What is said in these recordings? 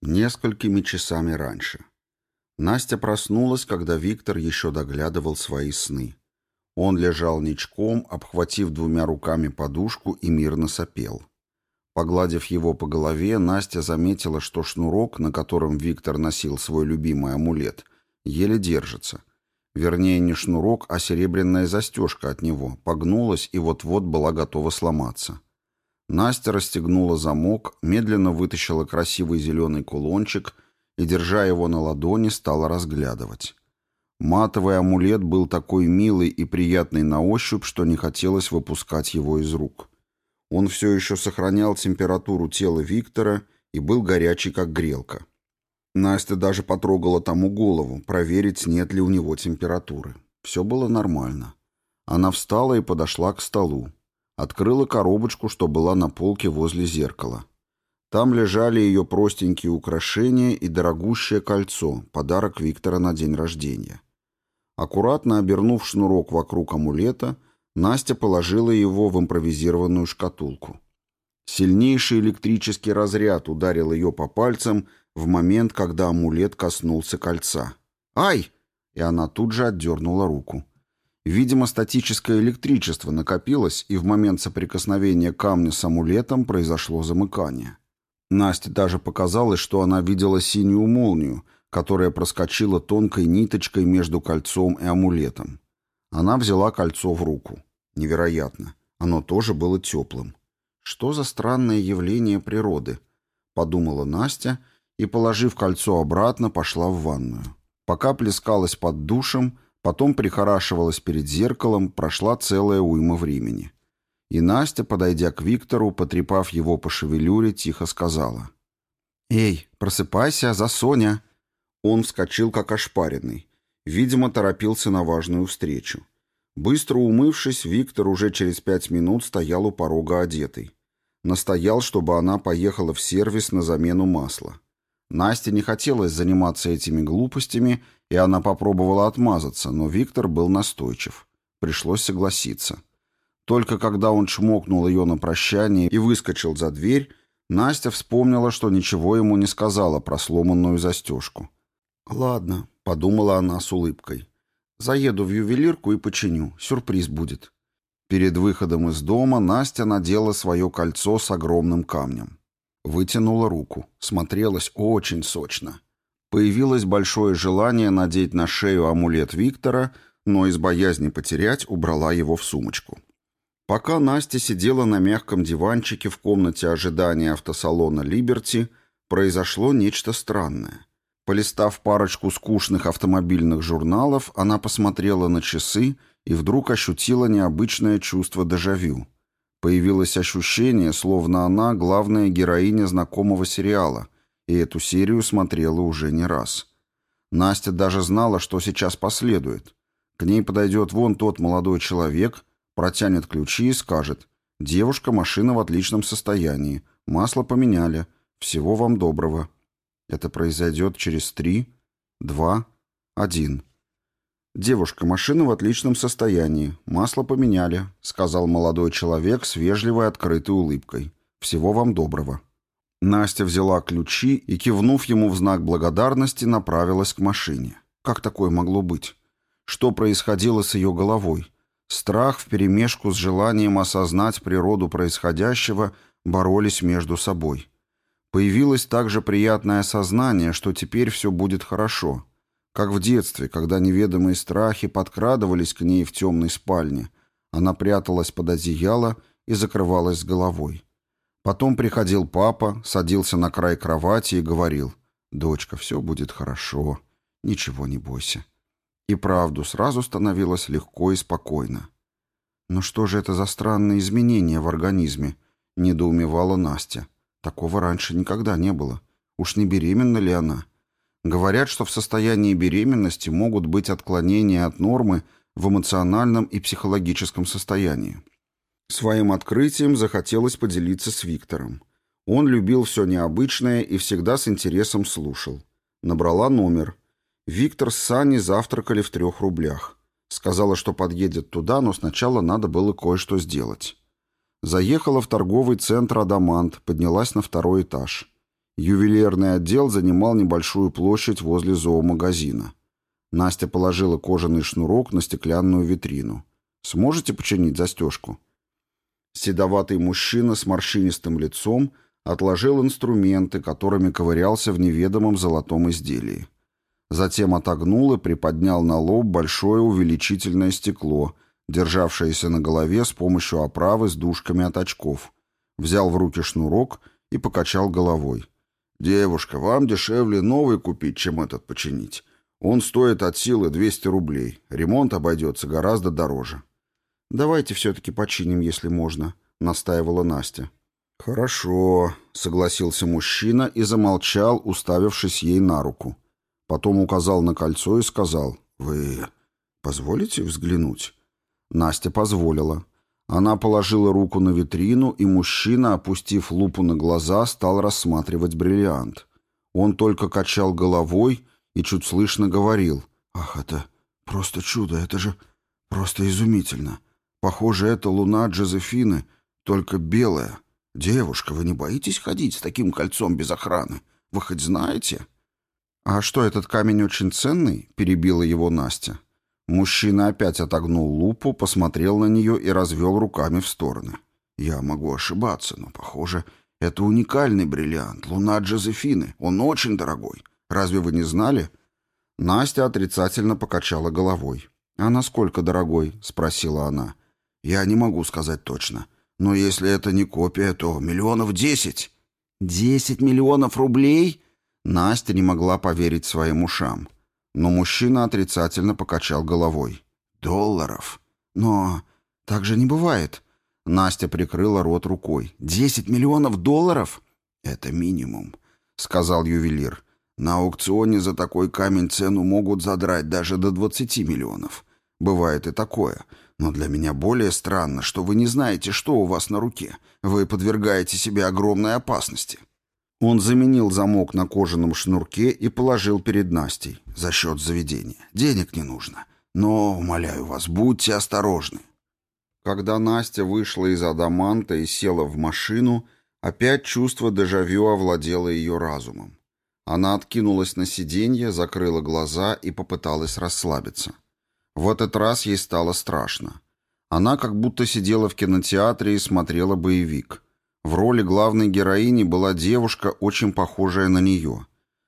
Несколькими часами раньше. Настя проснулась, когда Виктор еще доглядывал свои сны. Он лежал ничком, обхватив двумя руками подушку и мирно сопел. Погладив его по голове, Настя заметила, что шнурок, на котором Виктор носил свой любимый амулет, еле держится. Вернее, не шнурок, а серебряная застежка от него, погнулась и вот-вот была готова сломаться. Настя расстегнула замок, медленно вытащила красивый зеленый кулончик и, держа его на ладони, стала разглядывать. Матовый амулет был такой милый и приятный на ощупь, что не хотелось выпускать его из рук. Он все еще сохранял температуру тела Виктора и был горячий, как грелка. Настя даже потрогала тому голову, проверить, нет ли у него температуры. Все было нормально. Она встала и подошла к столу. Открыла коробочку, что была на полке возле зеркала. Там лежали ее простенькие украшения и дорогущее кольцо, подарок Виктора на день рождения. Аккуратно обернув шнурок вокруг амулета, Настя положила его в импровизированную шкатулку. Сильнейший электрический разряд ударил ее по пальцам в момент, когда амулет коснулся кольца. «Ай!» И она тут же отдернула руку. Видимо, статическое электричество накопилось, и в момент соприкосновения камня с амулетом произошло замыкание. Насте даже показалось, что она видела синюю молнию, которая проскочила тонкой ниточкой между кольцом и амулетом. Она взяла кольцо в руку. Невероятно. Оно тоже было теплым. Что за странное явление природы? Подумала Настя и, положив кольцо обратно, пошла в ванную. Пока плескалась под душем, Потом прихорашивалась перед зеркалом, прошла целая уйма времени. И Настя, подойдя к Виктору, потрепав его по шевелюре, тихо сказала. «Эй, просыпайся, за Соня!» Он вскочил, как ошпаренный. Видимо, торопился на важную встречу. Быстро умывшись, Виктор уже через пять минут стоял у порога одетый. Настоял, чтобы она поехала в сервис на замену масла. Насте не хотелось заниматься этими глупостями, и она попробовала отмазаться, но Виктор был настойчив. Пришлось согласиться. Только когда он чмокнул ее на прощание и выскочил за дверь, Настя вспомнила, что ничего ему не сказала про сломанную застежку. «Ладно», — подумала она с улыбкой. «Заеду в ювелирку и починю. Сюрприз будет». Перед выходом из дома Настя надела свое кольцо с огромным камнем. Вытянула руку. Смотрелась очень сочно. Появилось большое желание надеть на шею амулет Виктора, но из боязни потерять убрала его в сумочку. Пока Настя сидела на мягком диванчике в комнате ожидания автосалона «Либерти», произошло нечто странное. Полистав парочку скучных автомобильных журналов, она посмотрела на часы и вдруг ощутила необычное чувство дежавю. Появилось ощущение, словно она главная героиня знакомого сериала, и эту серию смотрела уже не раз. Настя даже знала, что сейчас последует. К ней подойдет вон тот молодой человек, протянет ключи и скажет «Девушка, машина в отличном состоянии, масло поменяли, всего вам доброго». Это произойдет через три, два, один. «Девушка, машина в отличном состоянии. Масло поменяли», — сказал молодой человек с вежливой открытой улыбкой. «Всего вам доброго». Настя взяла ключи и, кивнув ему в знак благодарности, направилась к машине. Как такое могло быть? Что происходило с ее головой? Страх вперемешку с желанием осознать природу происходящего боролись между собой. Появилось также приятное осознание, что теперь все будет хорошо — как в детстве, когда неведомые страхи подкрадывались к ней в темной спальне. Она пряталась под одеяло и закрывалась с головой. Потом приходил папа, садился на край кровати и говорил, «Дочка, все будет хорошо, ничего не бойся». И правду сразу становилось легко и спокойно. «Но что же это за странные изменения в организме?» — недоумевала Настя. «Такого раньше никогда не было. Уж не беременна ли она?» Говорят, что в состоянии беременности могут быть отклонения от нормы в эмоциональном и психологическом состоянии. Своим открытием захотелось поделиться с Виктором. Он любил все необычное и всегда с интересом слушал. Набрала номер. Виктор с Саней завтракали в трех рублях. Сказала, что подъедет туда, но сначала надо было кое-что сделать. Заехала в торговый центр «Адамант», поднялась на второй этаж. Ювелирный отдел занимал небольшую площадь возле зоомагазина. Настя положила кожаный шнурок на стеклянную витрину. «Сможете починить застежку?» Седоватый мужчина с морщинистым лицом отложил инструменты, которыми ковырялся в неведомом золотом изделии. Затем отогнул и приподнял на лоб большое увеличительное стекло, державшееся на голове с помощью оправы с дужками от очков. Взял в руки шнурок и покачал головой. «Девушка, вам дешевле новый купить, чем этот починить. Он стоит от силы 200 рублей. Ремонт обойдется гораздо дороже». «Давайте все-таки починим, если можно», — настаивала Настя. «Хорошо», — согласился мужчина и замолчал, уставившись ей на руку. Потом указал на кольцо и сказал, «Вы позволите взглянуть?» Настя позволила. Она положила руку на витрину, и мужчина, опустив лупу на глаза, стал рассматривать бриллиант. Он только качал головой и чуть слышно говорил, «Ах, это просто чудо, это же просто изумительно. Похоже, это луна Джозефины, только белая». «Девушка, вы не боитесь ходить с таким кольцом без охраны? Вы хоть знаете?» «А что, этот камень очень ценный?» — перебила его Настя. Мужчина опять отогнул лупу, посмотрел на нее и развел руками в стороны. «Я могу ошибаться, но, похоже, это уникальный бриллиант, луна Джозефины. Он очень дорогой. Разве вы не знали?» Настя отрицательно покачала головой. «А насколько дорогой?» — спросила она. «Я не могу сказать точно. Но если это не копия, то миллионов десять. Десять миллионов рублей? Настя не могла поверить своим ушам. Но мужчина отрицательно покачал головой. Долларов? Но так же не бывает. Настя прикрыла рот рукой. «Десять миллионов долларов? Это минимум», — сказал ювелир. «На аукционе за такой камень цену могут задрать даже до двадцати миллионов. Бывает и такое. Но для меня более странно, что вы не знаете, что у вас на руке. Вы подвергаете себе огромной опасности». Он заменил замок на кожаном шнурке и положил перед Настей. «За счет заведения. Денег не нужно. Но, умоляю вас, будьте осторожны». Когда Настя вышла из Адаманта и села в машину, опять чувство дежавю овладело ее разумом. Она откинулась на сиденье, закрыла глаза и попыталась расслабиться. В этот раз ей стало страшно. Она как будто сидела в кинотеатре и смотрела боевик. В роли главной героини была девушка, очень похожая на нее.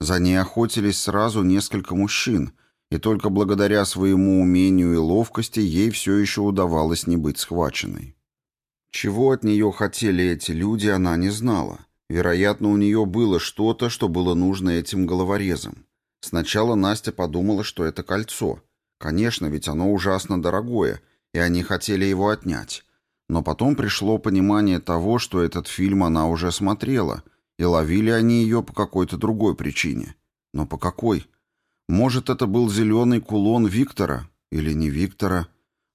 За ней охотились сразу несколько мужчин, и только благодаря своему умению и ловкости ей все еще удавалось не быть схваченной. Чего от нее хотели эти люди, она не знала. Вероятно, у нее было что-то, что было нужно этим головорезам. Сначала Настя подумала, что это кольцо — Конечно, ведь оно ужасно дорогое, и они хотели его отнять. Но потом пришло понимание того, что этот фильм она уже смотрела, и ловили они ее по какой-то другой причине. Но по какой? Может, это был зеленый кулон Виктора? Или не Виктора?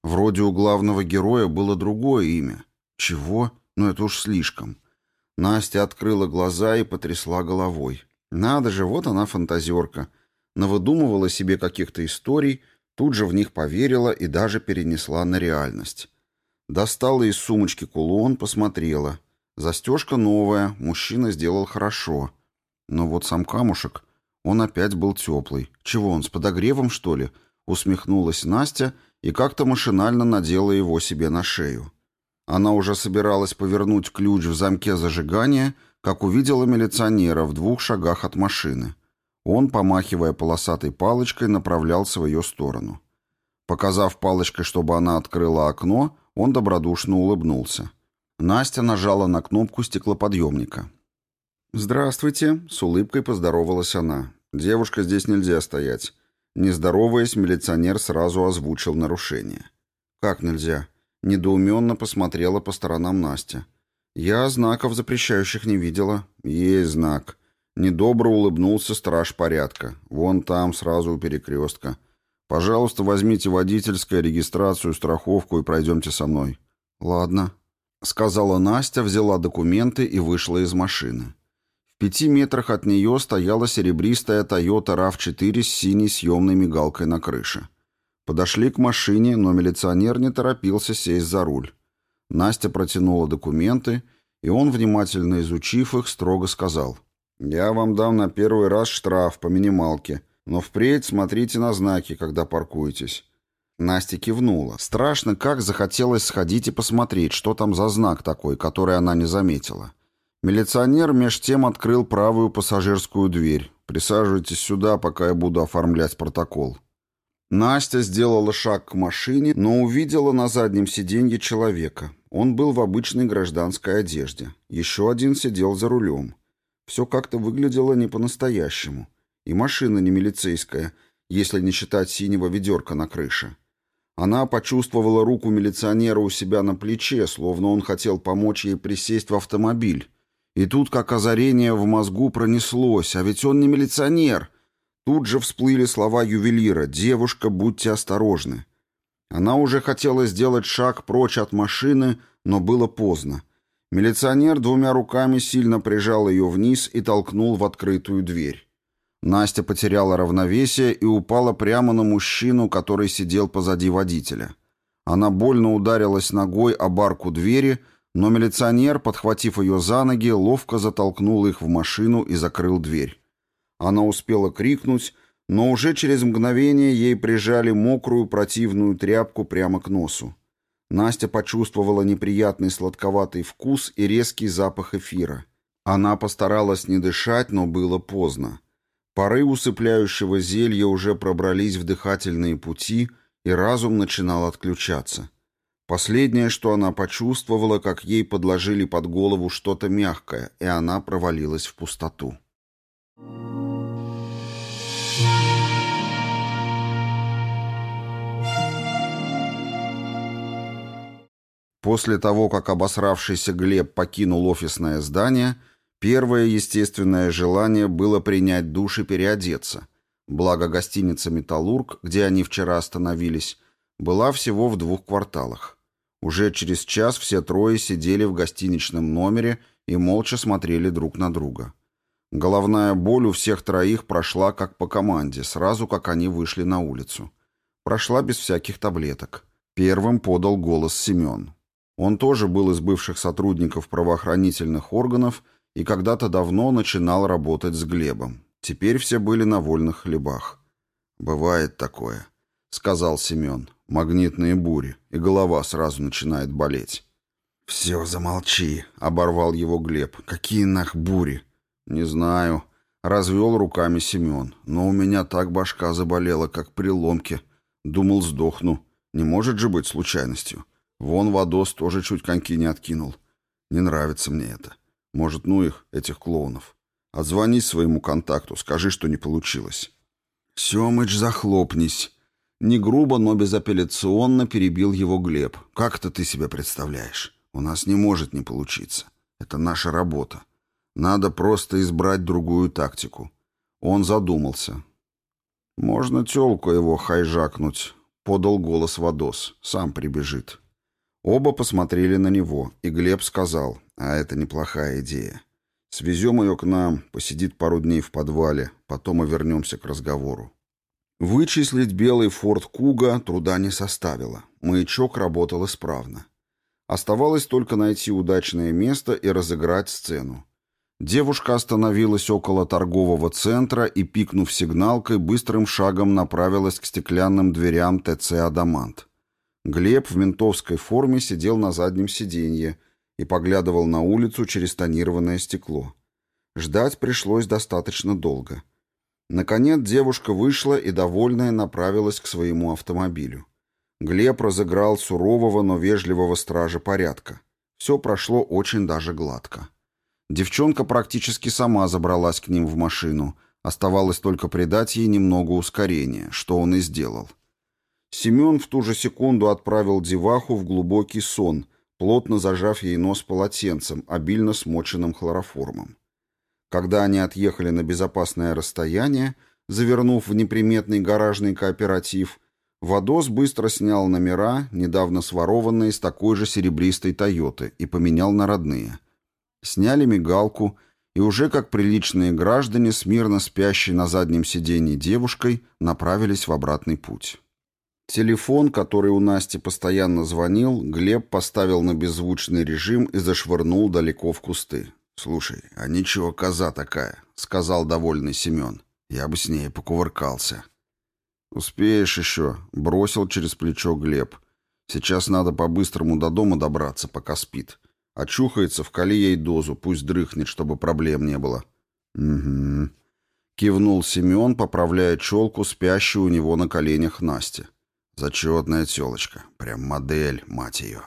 Вроде у главного героя было другое имя. Чего? Ну это уж слишком. Настя открыла глаза и потрясла головой. Надо же, вот она фантазерка. Навыдумывала себе каких-то историй, Тут же в них поверила и даже перенесла на реальность. Достала из сумочки кулон, посмотрела. Застежка новая, мужчина сделал хорошо. Но вот сам камушек, он опять был теплый. Чего он, с подогревом, что ли? Усмехнулась Настя и как-то машинально надела его себе на шею. Она уже собиралась повернуть ключ в замке зажигания, как увидела милиционера в двух шагах от машины. Он, помахивая полосатой палочкой, направлялся в ее сторону. Показав палочкой, чтобы она открыла окно, он добродушно улыбнулся. Настя нажала на кнопку стеклоподъемника. «Здравствуйте», — с улыбкой поздоровалась она. «Девушка, здесь нельзя стоять». Не здороваясь, милиционер сразу озвучил нарушение. «Как нельзя?» Недоуменно посмотрела по сторонам Настя. «Я знаков запрещающих не видела». «Есть знак». Недобро улыбнулся страж порядка. Вон там, сразу у перекрестка. Пожалуйста, возьмите водительское, регистрацию, страховку и пройдемте со мной. Ладно. Сказала Настя, взяла документы и вышла из машины. В пяти метрах от нее стояла серебристая Toyota RAV4 с синей съемной мигалкой на крыше. Подошли к машине, но милиционер не торопился сесть за руль. Настя протянула документы, и он, внимательно изучив их, строго сказал — «Я вам дам на первый раз штраф по минималке, но впредь смотрите на знаки, когда паркуетесь». Настя кивнула. Страшно, как захотелось сходить и посмотреть, что там за знак такой, который она не заметила. Милиционер меж тем открыл правую пассажирскую дверь. «Присаживайтесь сюда, пока я буду оформлять протокол». Настя сделала шаг к машине, но увидела на заднем сиденье человека. Он был в обычной гражданской одежде. Еще один сидел за рулем. Все как-то выглядело не по-настоящему. И машина не милицейская, если не считать синего ведерка на крыше. Она почувствовала руку милиционера у себя на плече, словно он хотел помочь ей присесть в автомобиль. И тут, как озарение в мозгу пронеслось, а ведь он не милиционер. Тут же всплыли слова ювелира «Девушка, будьте осторожны». Она уже хотела сделать шаг прочь от машины, но было поздно. Милиционер двумя руками сильно прижал ее вниз и толкнул в открытую дверь. Настя потеряла равновесие и упала прямо на мужчину, который сидел позади водителя. Она больно ударилась ногой о барку двери, но милиционер, подхватив ее за ноги, ловко затолкнул их в машину и закрыл дверь. Она успела крикнуть, но уже через мгновение ей прижали мокрую противную тряпку прямо к носу. Настя почувствовала неприятный сладковатый вкус и резкий запах эфира. Она постаралась не дышать, но было поздно. Пары усыпляющего зелья уже пробрались в дыхательные пути, и разум начинал отключаться. Последнее, что она почувствовала, как ей подложили под голову что-то мягкое, и она провалилась в пустоту. После того, как обосравшийся Глеб покинул офисное здание, первое естественное желание было принять душ и переодеться. Благо гостиница «Металлург», где они вчера остановились, была всего в двух кварталах. Уже через час все трое сидели в гостиничном номере и молча смотрели друг на друга. Головная боль у всех троих прошла как по команде, сразу как они вышли на улицу. Прошла без всяких таблеток. Первым подал голос Семен. Он тоже был из бывших сотрудников правоохранительных органов и когда-то давно начинал работать с Глебом. Теперь все были на вольных хлебах. «Бывает такое», — сказал Семен. «Магнитные бури, и голова сразу начинает болеть». «Все, замолчи», — оборвал его Глеб. «Какие нах бури?» «Не знаю», — развел руками Семен. «Но у меня так башка заболела, как при ломке. Думал, сдохну. Не может же быть случайностью». Вон Вадос тоже чуть коньки не откинул. Не нравится мне это. Может, ну их, этих клоунов. Отзвони своему контакту, скажи, что не получилось. Семыч, захлопнись. Не грубо, но безапелляционно перебил его Глеб. Как это ты себе представляешь? У нас не может не получиться. Это наша работа. Надо просто избрать другую тактику. Он задумался. Можно тёлку его хайжакнуть, подал голос Вадос. Сам прибежит. Оба посмотрели на него, и Глеб сказал, а это неплохая идея. Свезем ее к нам, посидит пару дней в подвале, потом и вернемся к разговору. Вычислить белый форт Куга труда не составило. Маячок работал исправно. Оставалось только найти удачное место и разыграть сцену. Девушка остановилась около торгового центра и, пикнув сигналкой, быстрым шагом направилась к стеклянным дверям ТЦ «Адамант». Глеб в ментовской форме сидел на заднем сиденье и поглядывал на улицу через тонированное стекло. Ждать пришлось достаточно долго. Наконец девушка вышла и, довольная, направилась к своему автомобилю. Глеб разыграл сурового, но вежливого стража порядка. Все прошло очень даже гладко. Девчонка практически сама забралась к ним в машину. Оставалось только придать ей немного ускорения, что он и сделал. Семен в ту же секунду отправил деваху в глубокий сон, плотно зажав ей нос полотенцем, обильно смоченным хлороформом. Когда они отъехали на безопасное расстояние, завернув в неприметный гаражный кооператив, Вадос быстро снял номера, недавно сворованные с такой же серебристой «Тойоты», и поменял на родные. Сняли мигалку, и уже как приличные граждане, смирно спящие на заднем сиденье девушкой, направились в обратный путь. Телефон, который у Насти постоянно звонил, Глеб поставил на беззвучный режим и зашвырнул далеко в кусты. «Слушай, а ничего, коза такая. сказал довольный Семен. «Я бы с ней покувыркался». «Успеешь еще», — бросил через плечо Глеб. «Сейчас надо по-быстрому до дома добраться, пока спит. Очухается, вкали ей дозу, пусть дрыхнет, чтобы проблем не было». «Угу», — кивнул Семен, поправляя челку, спящую у него на коленях Насти. «Зачетная телочка. Прям модель, мать ее».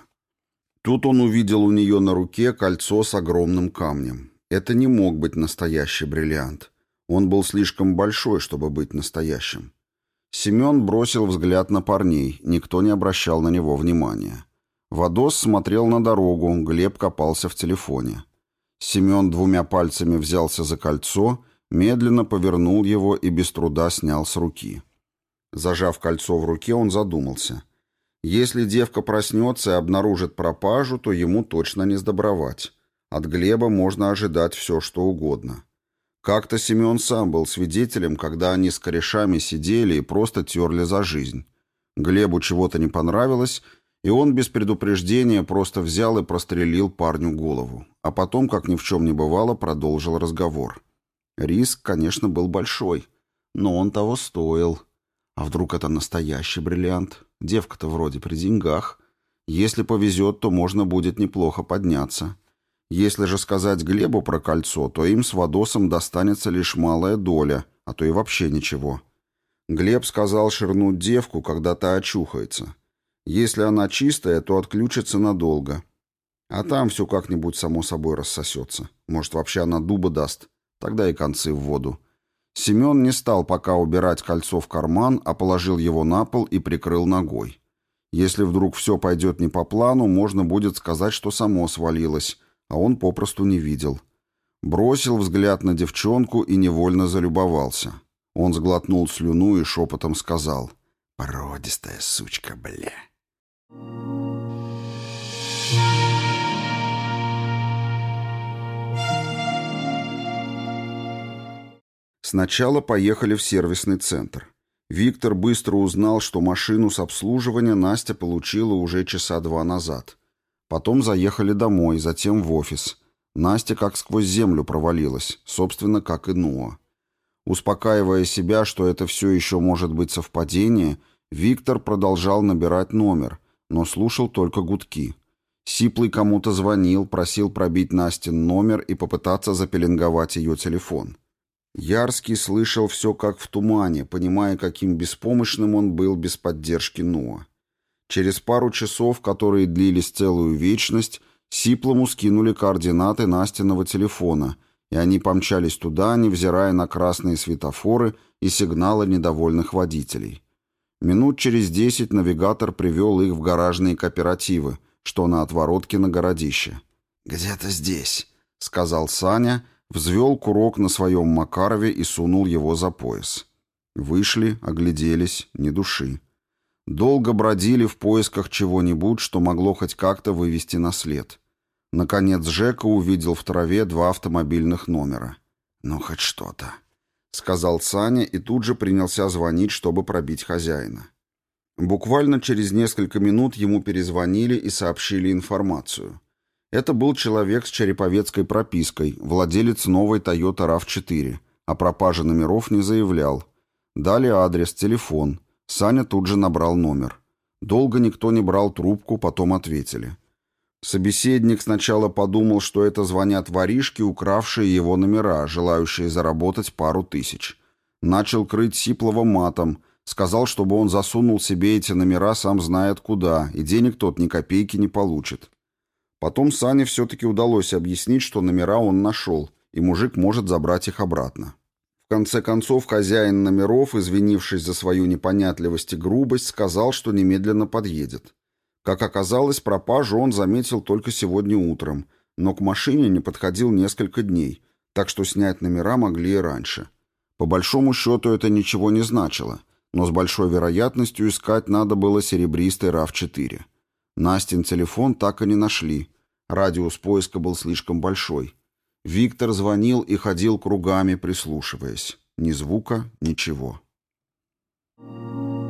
Тут он увидел у нее на руке кольцо с огромным камнем. Это не мог быть настоящий бриллиант. Он был слишком большой, чтобы быть настоящим. Семен бросил взгляд на парней, никто не обращал на него внимания. Вадос смотрел на дорогу, Глеб копался в телефоне. Семен двумя пальцами взялся за кольцо, медленно повернул его и без труда снял с руки. Зажав кольцо в руке, он задумался. Если девка проснется и обнаружит пропажу, то ему точно не сдобровать. От Глеба можно ожидать все, что угодно. Как-то Семен сам был свидетелем, когда они с корешами сидели и просто терли за жизнь. Глебу чего-то не понравилось, и он без предупреждения просто взял и прострелил парню голову. А потом, как ни в чем не бывало, продолжил разговор. Риск, конечно, был большой, но он того стоил. А вдруг это настоящий бриллиант? Девка-то вроде при деньгах. Если повезет, то можно будет неплохо подняться. Если же сказать Глебу про кольцо, то им с Вадосом достанется лишь малая доля, а то и вообще ничего. Глеб сказал ширнуть девку, когда та очухается. Если она чистая, то отключится надолго. А там все как-нибудь само собой рассосется. Может, вообще она дуба даст. Тогда и концы в воду. Семен не стал пока убирать кольцо в карман, а положил его на пол и прикрыл ногой. Если вдруг все пойдет не по плану, можно будет сказать, что само свалилось, а он попросту не видел. Бросил взгляд на девчонку и невольно залюбовался. Он сглотнул слюну и шепотом сказал «Породистая сучка, бля». Сначала поехали в сервисный центр. Виктор быстро узнал, что машину с обслуживания Настя получила уже часа два назад. Потом заехали домой, затем в офис. Настя как сквозь землю провалилась, собственно, как и Ноа. Успокаивая себя, что это все еще может быть совпадение, Виктор продолжал набирать номер, но слушал только гудки. Сиплый кому-то звонил, просил пробить Настин номер и попытаться запеленговать ее телефон. Ярский слышал все как в тумане, понимая, каким беспомощным он был без поддержки Ноа. Через пару часов, которые длились целую вечность, Сиплому скинули координаты Настиного телефона, и они помчались туда, невзирая на красные светофоры и сигналы недовольных водителей. Минут через десять навигатор привел их в гаражные кооперативы, что на отворотке на городище. «Где-то здесь», — сказал Саня, взвел курок на своем Макарове и сунул его за пояс. Вышли, огляделись, ни души. Долго бродили в поисках чего-нибудь, что могло хоть как-то вывести на след. Наконец Жека увидел в траве два автомобильных номера. «Ну, хоть что-то», — сказал Саня и тут же принялся звонить, чтобы пробить хозяина. Буквально через несколько минут ему перезвонили и сообщили информацию. Это был человек с череповецкой пропиской, владелец новой Toyota RAV4, а пропажи номеров не заявлял. Дали адрес, телефон — Саня тут же набрал номер. Долго никто не брал трубку, потом ответили. Собеседник сначала подумал, что это звонят воришки, укравшие его номера, желающие заработать пару тысяч. Начал крыть Сиплова матом, сказал, чтобы он засунул себе эти номера сам знает куда, и денег тот ни копейки не получит. Потом Сане все-таки удалось объяснить, что номера он нашел, и мужик может забрать их обратно конце концов, хозяин номеров, извинившись за свою непонятливость и грубость, сказал, что немедленно подъедет. Как оказалось, пропажу он заметил только сегодня утром, но к машине не подходил несколько дней, так что снять номера могли и раньше. По большому счету это ничего не значило, но с большой вероятностью искать надо было серебристый RAV4. Настин телефон так и не нашли. Радиус поиска был слишком большой. Виктор звонил и ходил кругами, прислушиваясь. Ни звука, ничего. Thank you.